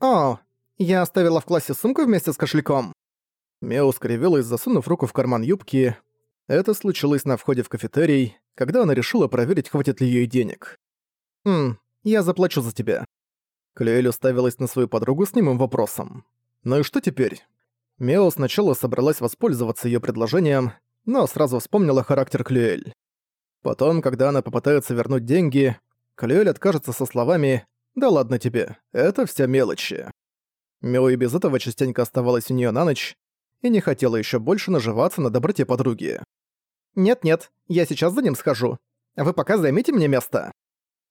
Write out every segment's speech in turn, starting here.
«О, я оставила в классе сумку вместе с кошельком». Мео скривилась, засунув руку в карман юбки. Это случилось на входе в кафетерий, когда она решила проверить, хватит ли ей денег. «Хм, я заплачу за тебя». Клюэль уставилась на свою подругу с немым вопросом. «Ну и что теперь?» Мео сначала собралась воспользоваться её предложением, но сразу вспомнила характер Клюэль. Потом, когда она попытается вернуть деньги, Клюэль откажется со словами «Да ладно тебе, это вся мелочи». Мео и без этого частенько оставалась у неё на ночь и не хотела ещё больше наживаться на доброте подруги. «Нет-нет, я сейчас за ним схожу. Вы пока займите мне место».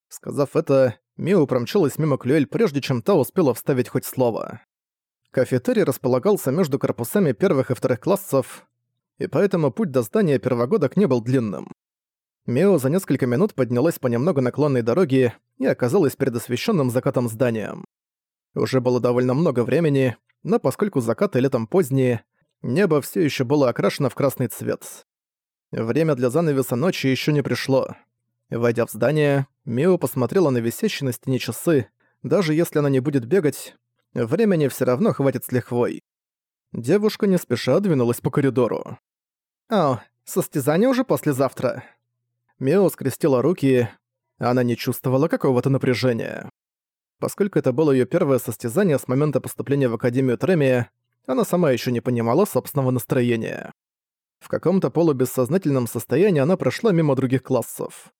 Сказав это, Мео промчалась мимо Клюэль, прежде чем та успела вставить хоть слово. Кафетерий располагался между корпусами первых и вторых классов, и поэтому путь до здания первогодок не был длинным. Мео за несколько минут поднялась по немного наклонной дороге и оказалась перед освещенным закатом зданием. Уже было довольно много времени, но поскольку закаты летом поздние, небо все еще было окрашено в красный цвет. Время для занавеса ночи еще не пришло. Войдя в здание, Мио посмотрела на висящие на стене часы. Даже если она не будет бегать, времени все равно хватит с лихвой. Девушка не спеша двинулась по коридору. «О, состязание уже послезавтра». Мио скрестила руки, она не чувствовала какого-то напряжения. Поскольку это было ее первое состязание с момента поступления в Академию Тремия, она сама еще не понимала собственного настроения. В каком-то полубессознательном состоянии она прошла мимо других классов.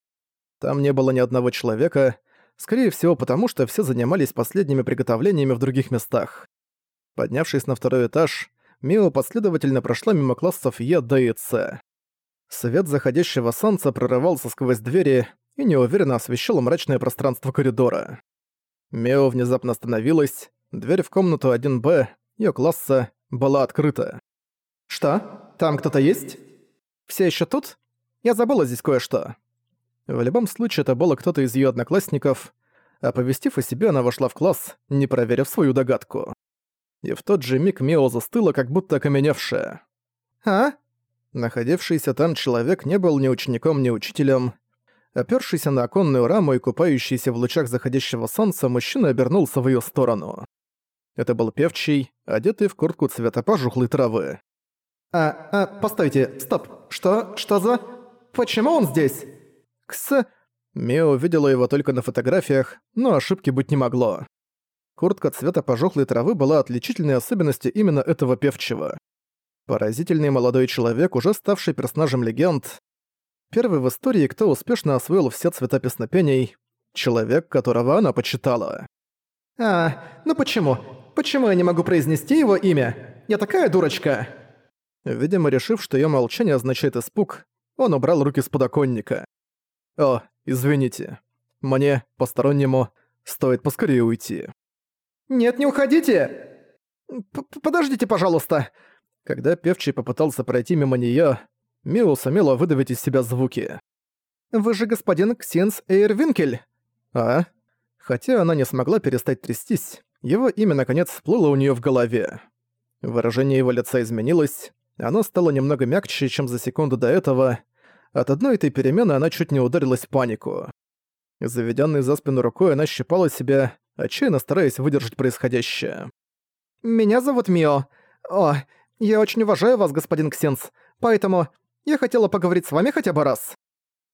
Там не было ни одного человека, скорее всего потому, что все занимались последними приготовлениями в других местах. Поднявшись на второй этаж, Мио последовательно прошла мимо классов Е, Д и С. Свет заходящего солнца прорывался сквозь двери и неуверенно освещал мрачное пространство коридора. Мио внезапно остановилась, дверь в комнату 1Б, её класса, была открыта. «Что? Там кто-то есть? Все ещё тут? Я забыла здесь кое-что». В любом случае, это было кто-то из её одноклассников. Оповестив о себе, она вошла в класс, не проверив свою догадку. И в тот же миг Мио застыла, как будто окаменевшая. «А?» Находившийся там человек не был ни учеником, ни учителем. Опёршийся на оконную раму и купающийся в лучах заходящего солнца, мужчина обернулся в её сторону. Это был певчий, одетый в куртку цвета пожухлой травы. «А, а, постойте, стоп, что, что за... Почему он здесь?» «Кс...» Мио видела его только на фотографиях, но ошибки быть не могло. Куртка цвета пожухлой травы была отличительной особенностью именно этого певчего. Поразительный молодой человек, уже ставший персонажем легенд. Первый в истории, кто успешно освоил все цвета песнопений. Человек, которого она почитала. «А, ну почему? Почему я не могу произнести его имя? Я такая дурочка!» Видимо, решив, что её молчание означает испуг, он убрал руки с подоконника. «О, извините. Мне, постороннему, стоит поскорее уйти». «Нет, не уходите! П Подождите, пожалуйста!» Когда певчий попытался пройти мимо неё, Мио сумела выдавить из себя звуки. «Вы же господин Ксенс Эйрвинкель!» «А?» Хотя она не смогла перестать трястись, его имя наконец всплыло у неё в голове. Выражение его лица изменилось, оно стало немного мягче, чем за секунду до этого, от одной этой перемены она чуть не ударилась в панику. Заведенной за спину рукой она щипала себя, отчаянно стараясь выдержать происходящее. «Меня зовут Мио. О, я очень уважаю вас, господин Ксенс, поэтому я хотела поговорить с вами хотя бы раз».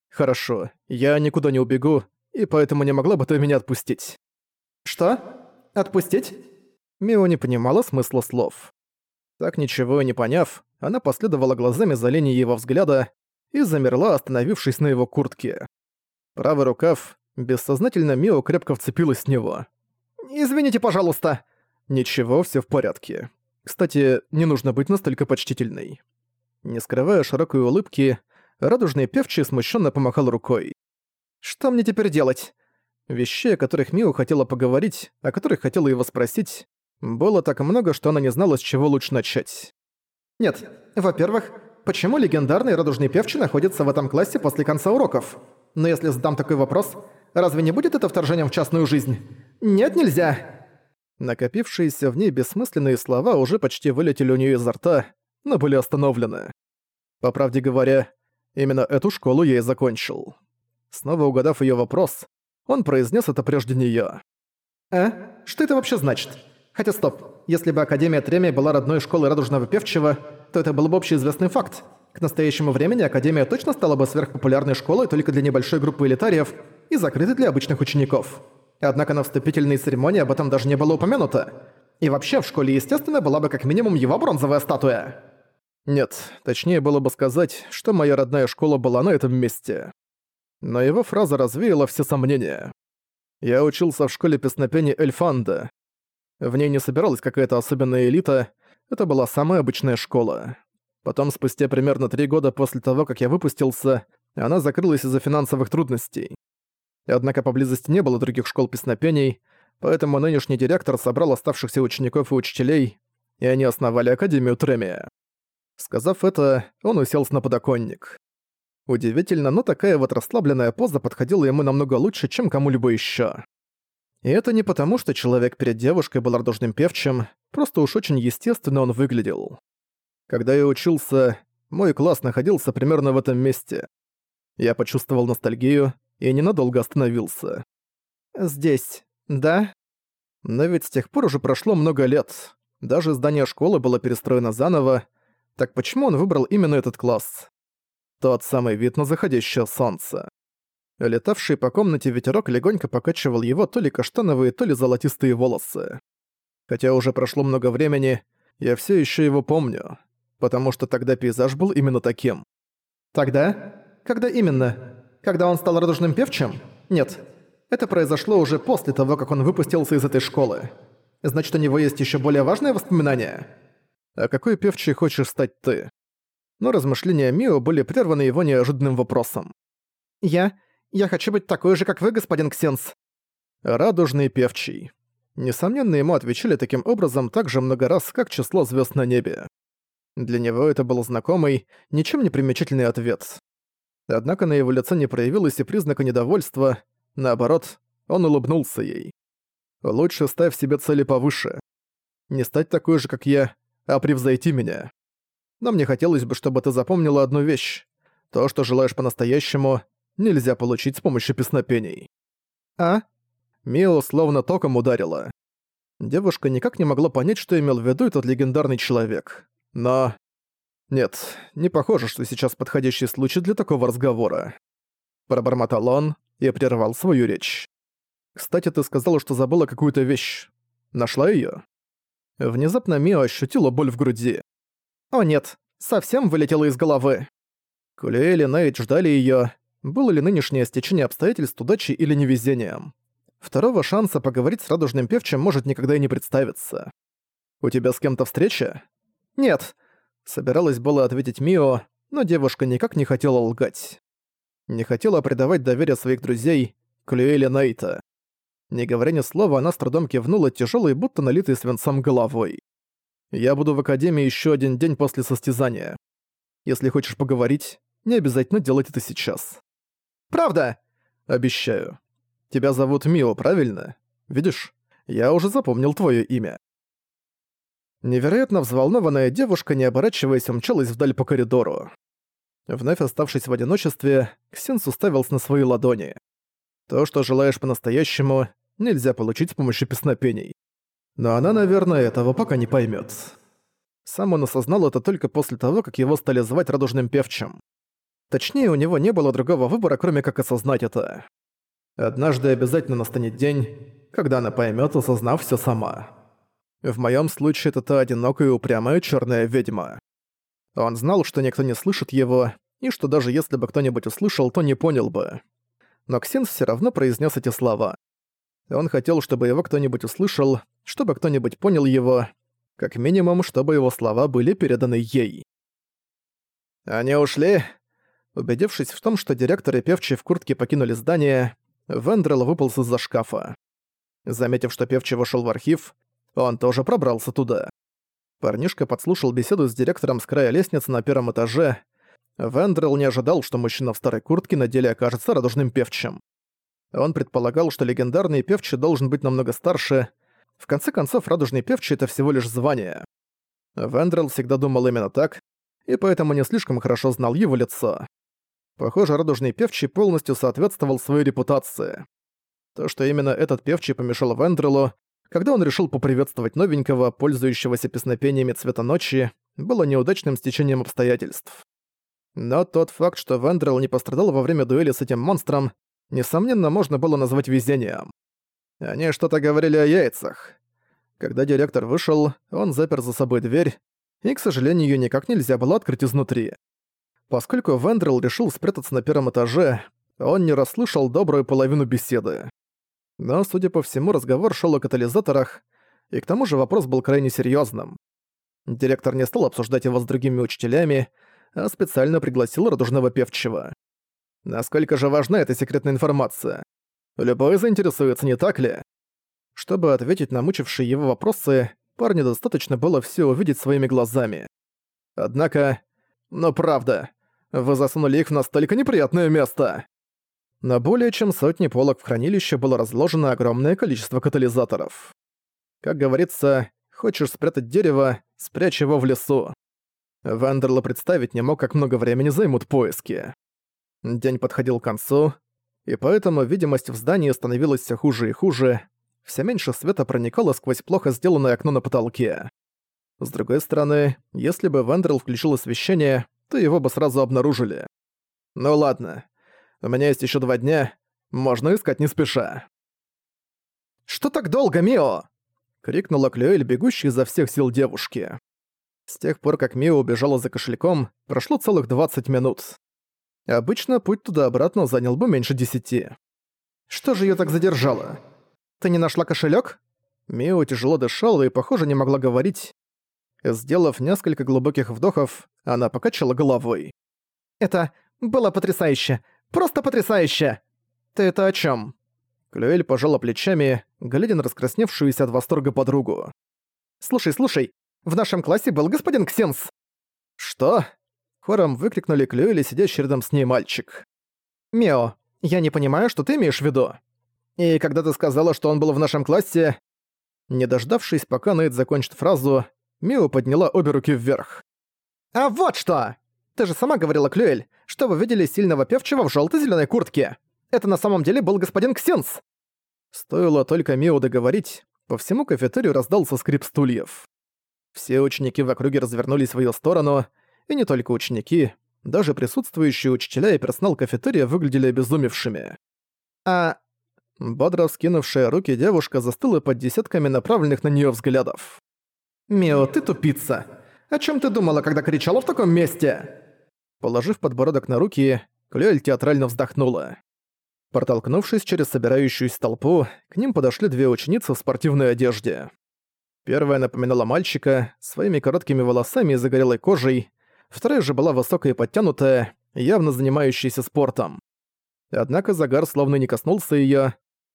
«Хорошо, я никуда не убегу, и поэтому не могла бы ты меня отпустить». «Что? Отпустить?» Мио не понимала смысла слов. Так ничего и не поняв, она последовала глазами за линией его взгляда и замерла, остановившись на его куртке. Правый рукав, бессознательно Мио крепко вцепилась в него. «Извините, пожалуйста!» «Ничего, все в порядке. Кстати, не нужно быть настолько почтительной». Не скрывая широкой улыбки, радужный певчий смущенно помахал рукой. «Что мне теперь делать?» Вещей, о которых Мио хотела поговорить, о которых хотела его спросить, было так много, что она не знала, с чего лучше начать. «Нет, во-первых, почему легендарный радужный певчий находится в этом классе после конца уроков? Но если задам такой вопрос, разве не будет это вторжением в частную жизнь? Нет, нельзя!» Накопившиеся в ней бессмысленные слова уже почти вылетели у нее изо рта, но были остановлены. По правде говоря, именно эту школу я и закончил. Снова угадав ее вопрос, он произнес это прежде нее. «А? Что это вообще значит? Хотя стоп, если бы Академия Треми была родной школой Радужного Певчего, то это был бы общеизвестный факт. К настоящему времени Академия точно стала бы сверхпопулярной школой только для небольшой группы элитариев и закрытой для обычных учеников. Однако на вступительной церемонии об этом даже не было упомянуто. И вообще в школе, естественно, была бы как минимум его бронзовая статуя. Нет, точнее было бы сказать, что моя родная школа была на этом месте. Но его фраза развеяла все сомнения. Я учился в школе песнопения Эльфанда. В ней не собиралась какая-то особенная элита, это была самая обычная школа. Потом, спустя примерно три года после того, как я выпустился, она закрылась из-за финансовых трудностей. Однако поблизости не было других школ песнопений, поэтому нынешний директор собрал оставшихся учеников и учителей, и они основали Академию Тремия. Сказав это, он уселся на подоконник. Удивительно, но такая вот расслабленная поза подходила ему намного лучше, чем кому-либо еще. И это не потому, что человек перед девушкой был радужным певчим, просто уж очень естественно он выглядел. Когда я учился, мой класс находился примерно в этом месте. Я почувствовал ностальгию и ненадолго остановился. «Здесь, да?» Но ведь с тех пор уже прошло много лет. Даже здание школы было перестроено заново. Так почему он выбрал именно этот класс? Тот самый вид на заходящее солнце. Летавший по комнате ветерок легонько покачивал его то ли каштановые, то ли золотистые волосы. Хотя уже прошло много времени, я все еще его помню потому что тогда пейзаж был именно таким. Тогда? Когда именно? Когда он стал радужным певчим? Нет. Это произошло уже после того, как он выпустился из этой школы. Значит, у него есть еще более важное воспоминание? А какой певчий хочешь стать ты? Но размышления Мио были прерваны его неожиданным вопросом. «Я? Я хочу быть такой же, как вы, господин Ксенс». «Радужный певчий». Несомненно, ему отвечали таким образом так же много раз, как число звезд на небе. Для него это был знакомый, ничем не примечательный ответ. Однако на его лице не проявилось и признака недовольства, наоборот, он улыбнулся ей. «Лучше ставь себе цели повыше. Не стать такой же, как я, а превзойти меня. Но мне хотелось бы, чтобы ты запомнила одну вещь. То, что желаешь по-настоящему, нельзя получить с помощью песнопений». «А?» Мио словно током ударила. Девушка никак не могла понять, что имел в виду этот легендарный человек. Но... Нет, не похоже, что сейчас подходящий случай для такого разговора. Пробормотал он и прервал свою речь. «Кстати, ты сказала, что забыла какую-то вещь. Нашла её?» Внезапно Мио ощутила боль в груди. «О нет, совсем вылетела из головы». Кулиэль и Нейт ждали её, было ли нынешнее стечение обстоятельств удачей или невезением. Второго шанса поговорить с радужным певчим может никогда и не представиться. «У тебя с кем-то встреча?» «Нет», — собиралась было ответить Мио, но девушка никак не хотела лгать. Не хотела предавать доверие своих друзей, Клюэля Нейта. Не говоря ни слова, она с трудом кивнула тяжелой, будто налитой свинцом головой. «Я буду в Академии еще один день после состязания. Если хочешь поговорить, не обязательно делать это сейчас». «Правда?» «Обещаю. Тебя зовут Мио, правильно? Видишь, я уже запомнил твое имя». Невероятно взволнованная девушка, не оборачиваясь, умчалась вдаль по коридору. Вновь оставшись в одиночестве, Ксенс уставился на свои ладони. То, что желаешь по-настоящему, нельзя получить с помощью песнопений. Но она, наверное, этого пока не поймет. Сам он осознал это только после того, как его стали звать радужным певчим. Точнее, у него не было другого выбора, кроме как осознать это. Однажды обязательно настанет день, когда она поймет, осознав все сама. В моем случае это та одинокая и упрямая черная ведьма. Он знал, что никто не слышит его, и что даже если бы кто-нибудь услышал, то не понял бы. Но Ксенс все равно произнес эти слова. Он хотел, чтобы его кто-нибудь услышал, чтобы кто-нибудь понял его, как минимум, чтобы его слова были переданы ей. Они ушли. Убедившись в том, что директор и певчий в куртке покинули здание, Вендрел выполз из-за шкафа. Заметив, что певчий вошел в архив, он тоже пробрался туда. Парнишка подслушал беседу с директором с края лестницы на первом этаже. Вендрел не ожидал, что мужчина в старой куртке на деле окажется радужным певчим. Он предполагал, что легендарный певчий должен быть намного старше. В конце концов, радужный певчий — это всего лишь звание. Вендрел всегда думал именно так, и поэтому не слишком хорошо знал его лицо. Похоже, радужный певчий полностью соответствовал своей репутации. То, что именно этот певчий помешал Вендрелу, когда он решил поприветствовать новенького, пользующегося песнопениями цвета ночи, было неудачным стечением обстоятельств. Но тот факт, что Вендрел не пострадал во время дуэли с этим монстром, несомненно, можно было назвать везением. Они что-то говорили о яйцах. Когда директор вышел, он запер за собой дверь, и, к сожалению, её никак нельзя было открыть изнутри. Поскольку Вендрел решил спрятаться на первом этаже, он не расслышал добрую половину беседы. Но, судя по всему, разговор шел о катализаторах, и к тому же вопрос был крайне серьезным. Директор не стал обсуждать его с другими учителями, а специально пригласил радужного певчего. Насколько же важна эта секретная информация? Любой заинтересуется, не так ли? Чтобы ответить на мучившие его вопросы, парню достаточно было все увидеть своими глазами. Однако... Но правда, вы засунули их в настолько неприятное место. На более чем сотни полок в хранилище было разложено огромное количество катализаторов. Как говорится, хочешь спрятать дерево, спрячь его в лесу. Вандерло представить не мог, как много времени займут поиски. День подходил к концу, и поэтому видимость в здании становилась все хуже и хуже, все меньше света проникало сквозь плохо сделанное окно на потолке. С другой стороны, если бы Вендрел включил освещение, то его бы сразу обнаружили. Ну ладно, у меня есть еще два дня, можно искать не спеша. «Что так долго, Мио?» — крикнула Клюэль, бегущая изо всех сил девушки. С тех пор, как Мио убежала за кошельком, прошло целых 20 минут. Обычно путь туда-обратно занял бы меньше десяти. Что же ее так задержало? Ты не нашла кошелек? Мио тяжело дышала и, похоже, не могла говорить. Сделав несколько глубоких вдохов, она покачала головой. «Это было потрясающе! Просто потрясающе!» «Ты это о чем? Клюэль пожала плечами, глядя на раскрасневшуюся от восторга подругу. «Слушай, слушай, в нашем классе был господин Ксенс!» «Что?» Хором выкрикнули Клюэли, сидящий рядом с ней мальчик. «Мео, я не понимаю, что ты имеешь в виду. И когда ты сказала, что он был в нашем классе...» Не дождавшись, пока Нейт закончит фразу, Мио подняла обе руки вверх. «А вот что! Ты же сама говорила, Клюэль, что вы видели сильного певчего в желто зеленой куртке. Это на самом деле был господин Ксенс!» Стоило только Мио договорить, по всему кафетерию раздался скрип стульев. Все ученики в округе развернулись в её сторону, и не только ученики, даже присутствующие учителя и персонал кафетерия выглядели обезумевшими. А... Бодро вскинувшая руки девушка застыла под десятками направленных на неё взглядов. «Мио, ты тупица! О чём ты думала, когда кричала в таком месте?» Положив подбородок на руки, Клюэль театрально вздохнула. Протолкнувшись через собирающуюся толпу, к ним подошли две ученицы в спортивной одежде. Первая напоминала мальчика, своими короткими волосами и загорелой кожей, Вторая же была высокая и подтянутая, явно занимающаяся спортом. Однако загар словно не коснулся её.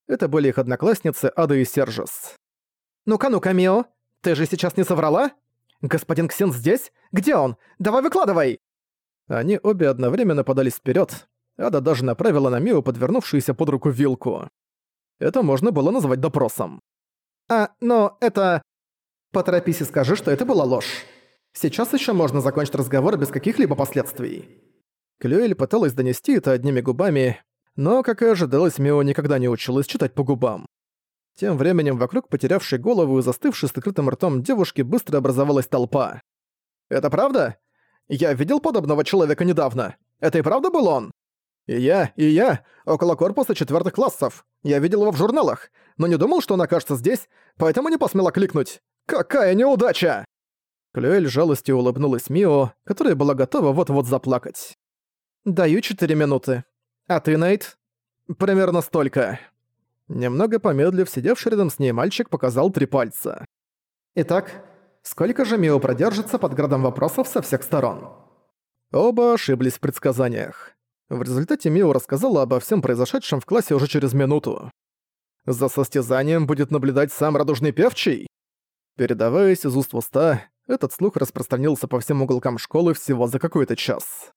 Это были их одноклассницы Ада и Сержес. «Ну-ка, ну-ка, Мио, ты же сейчас не соврала? Господин Ксен здесь? Где он? Давай выкладывай!» Они обе одновременно подались вперед. Ада даже направила на Мио подвернувшуюся под руку вилку. Это можно было назвать допросом. «А, но это...» «Поторопись и скажи, что это была ложь». Сейчас еще можно закончить разговор без каких-либо последствий». Клюэль пыталась донести это одними губами, но, как и ожидалось, Мио никогда не училась читать по губам. Тем временем вокруг потерявшей голову и застывшей с открытым ртом девушки быстро образовалась толпа. «Это правда? Я видел подобного человека недавно. Это и правда был он?» «И я, и я, около корпуса четвертых классов. Я видел его в журналах, но не думал, что он окажется здесь, поэтому не посмела кликнуть. Какая неудача!» Клюэль жалостью улыбнулась Мио, которая была готова вот-вот заплакать. «Даю четыре минуты. А ты, Нейт?» «Примерно столько». Немного помедлив, сидевший рядом с ней мальчик показал три пальца. «Итак, сколько же Мио продержится под градом вопросов со всех сторон?» Оба ошиблись в предсказаниях. В результате Мио рассказала обо всем произошедшем в классе уже через минуту. За состязанием будет наблюдать сам радужный певчий? Передаваясь из уст в уста, этот слух распространился по всем уголкам школы всего за какой-то час.